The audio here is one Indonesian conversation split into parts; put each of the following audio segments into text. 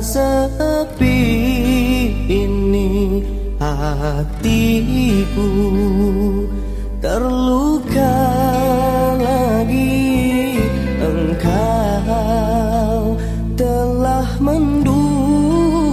sepi ini hatiku. Terluka lagi engkau telah mendustai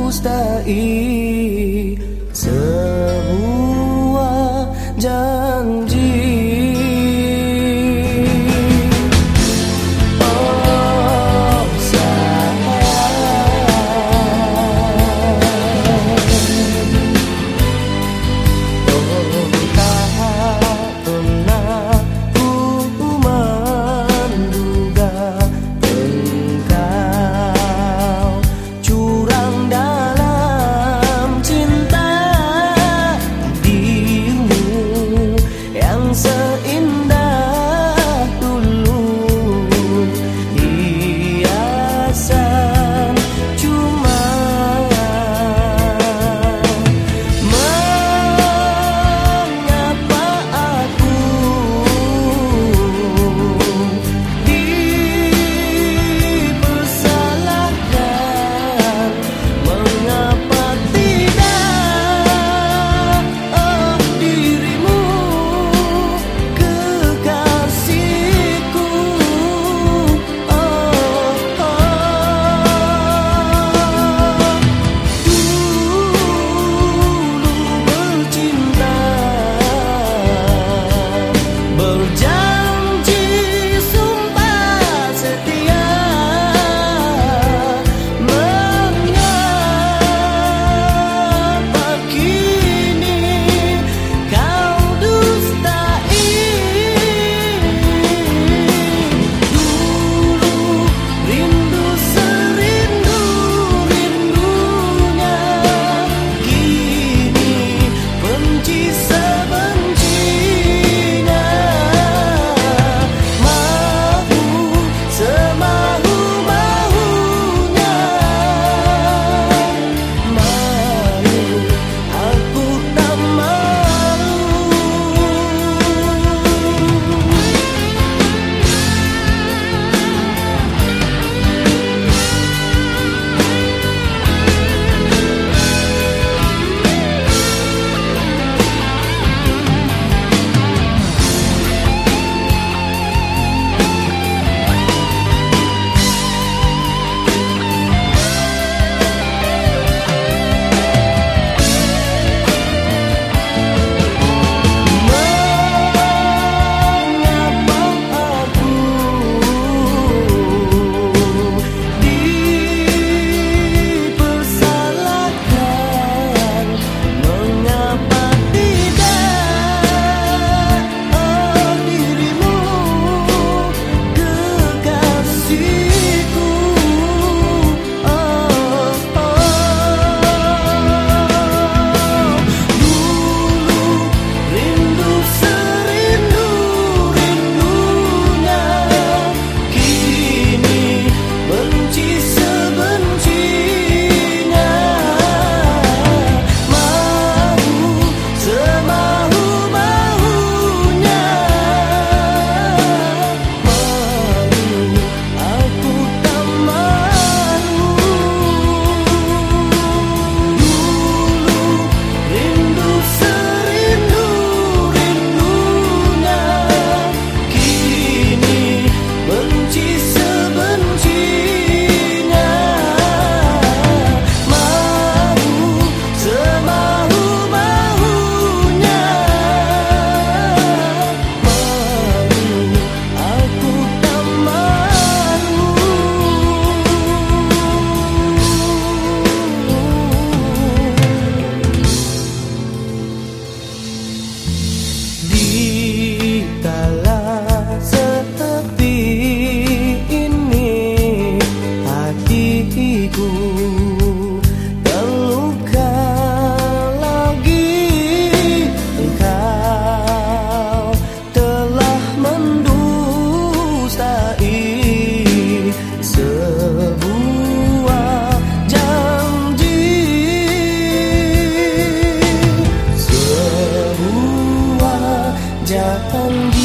akan